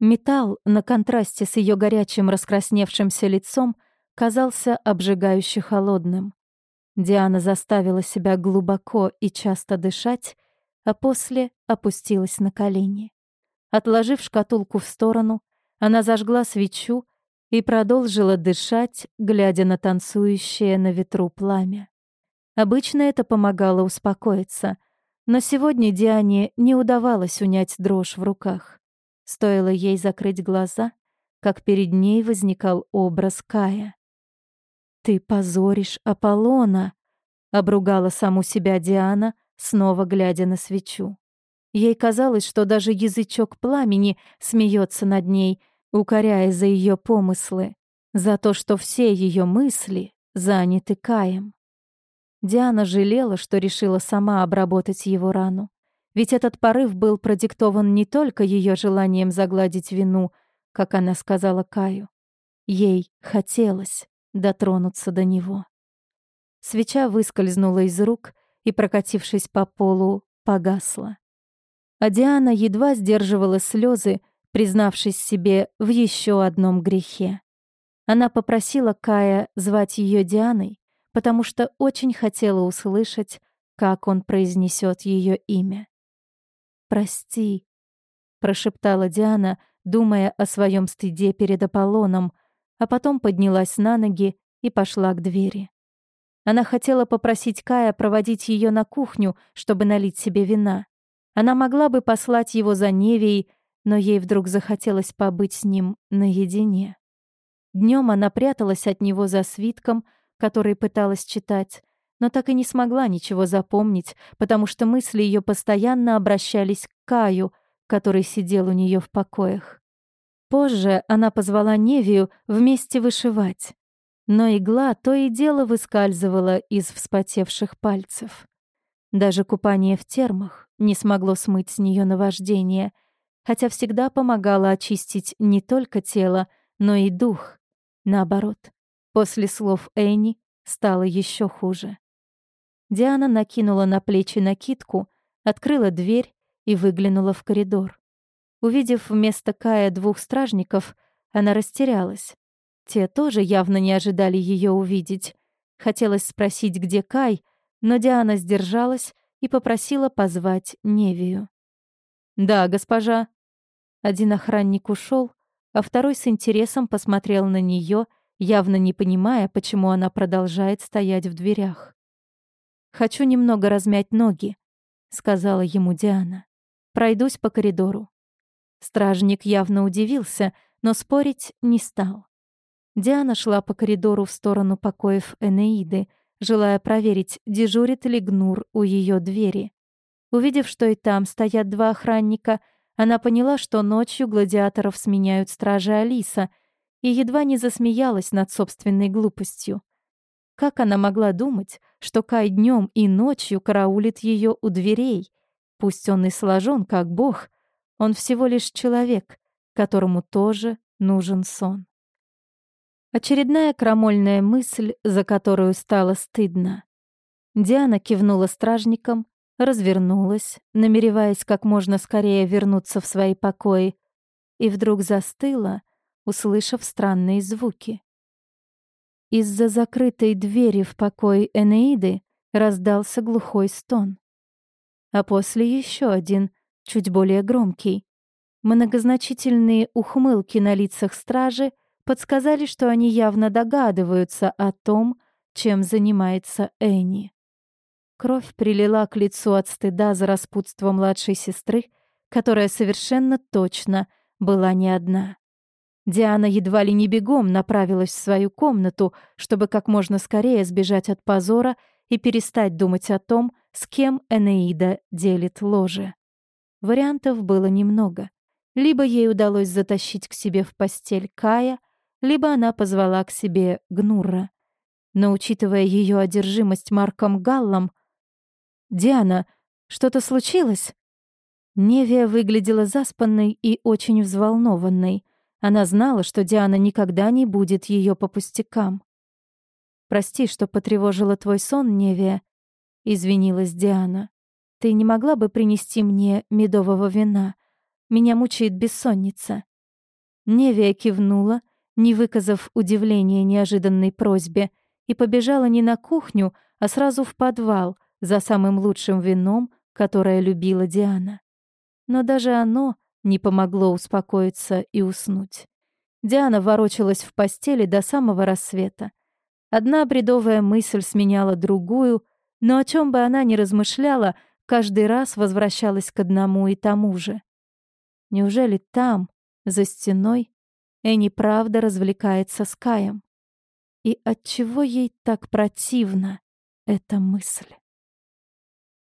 Металл, на контрасте с ее горячим раскрасневшимся лицом, казался обжигающе холодным. Диана заставила себя глубоко и часто дышать, а после опустилась на колени. Отложив шкатулку в сторону, она зажгла свечу и продолжила дышать, глядя на танцующее на ветру пламя. Обычно это помогало успокоиться, но сегодня Диане не удавалось унять дрожь в руках. Стоило ей закрыть глаза, как перед ней возникал образ Кая. «Ты позоришь Аполлона!» — обругала саму себя Диана, снова глядя на свечу. Ей казалось, что даже язычок пламени смеется над ней, укоряя за ее помыслы, за то, что все ее мысли заняты Каем. Диана жалела, что решила сама обработать его рану. Ведь этот порыв был продиктован не только ее желанием загладить вину, как она сказала Каю. Ей хотелось дотронуться до него. Свеча выскользнула из рук и, прокатившись по полу, погасла. А Диана едва сдерживала слезы, признавшись себе в еще одном грехе. Она попросила Кая звать ее Дианой, потому что очень хотела услышать, как он произнесет ее имя. «Прости», — прошептала Диана, думая о своем стыде перед Аполлоном, а потом поднялась на ноги и пошла к двери. Она хотела попросить Кая проводить ее на кухню, чтобы налить себе вина. Она могла бы послать его за Невией, но ей вдруг захотелось побыть с ним наедине. Днем она пряталась от него за свитком, который пыталась читать, но так и не смогла ничего запомнить, потому что мысли ее постоянно обращались к Каю, который сидел у нее в покоях. Позже она позвала Невию вместе вышивать, но игла то и дело выскальзывала из вспотевших пальцев. Даже купание в термах не смогло смыть с нее наваждение, хотя всегда помогало очистить не только тело, но и дух. Наоборот, после слов Энни стало еще хуже. Диана накинула на плечи накидку, открыла дверь и выглянула в коридор. Увидев вместо Кая двух стражников, она растерялась. Те тоже явно не ожидали ее увидеть. Хотелось спросить, где Кай, но Диана сдержалась и попросила позвать Невию. «Да, госпожа». Один охранник ушел, а второй с интересом посмотрел на нее, явно не понимая, почему она продолжает стоять в дверях. «Хочу немного размять ноги», — сказала ему Диана. «Пройдусь по коридору». Стражник явно удивился, но спорить не стал. Диана шла по коридору в сторону покоев Энеиды, желая проверить, дежурит ли Гнур у ее двери. Увидев, что и там стоят два охранника, она поняла, что ночью гладиаторов сменяют стражи Алиса, и едва не засмеялась над собственной глупостью. Как она могла думать, что Кай днем и ночью караулит ее у дверей? Пусть он и сложен, как бог, он всего лишь человек, которому тоже нужен сон. Очередная крамольная мысль, за которую стало стыдно. Диана кивнула стражникам, развернулась, намереваясь как можно скорее вернуться в свои покои, и вдруг застыла, услышав странные звуки. Из-за закрытой двери в покой Энеиды раздался глухой стон. А после еще один, чуть более громкий. Многозначительные ухмылки на лицах стражи подсказали, что они явно догадываются о том, чем занимается Энни. Кровь прилила к лицу от стыда за распутство младшей сестры, которая совершенно точно была не одна. Диана едва ли не бегом направилась в свою комнату, чтобы как можно скорее сбежать от позора и перестать думать о том, с кем Энеида делит ложе. Вариантов было немного. Либо ей удалось затащить к себе в постель Кая, либо она позвала к себе Гнурра. Но учитывая ее одержимость Марком Галлом... «Диана, что-то случилось?» Невия выглядела заспанной и очень взволнованной. Она знала, что Диана никогда не будет ее по пустякам. «Прости, что потревожила твой сон, Невия», — извинилась Диана. «Ты не могла бы принести мне медового вина? Меня мучает бессонница». Невия кивнула, не выказав удивления неожиданной просьбе, и побежала не на кухню, а сразу в подвал за самым лучшим вином, которое любила Диана. Но даже оно не помогло успокоиться и уснуть. Диана ворочалась в постели до самого рассвета. Одна бредовая мысль сменяла другую, но о чем бы она ни размышляла, каждый раз возвращалась к одному и тому же. Неужели там, за стеной, Энни правда развлекается с Каем? И от чего ей так противна эта мысль?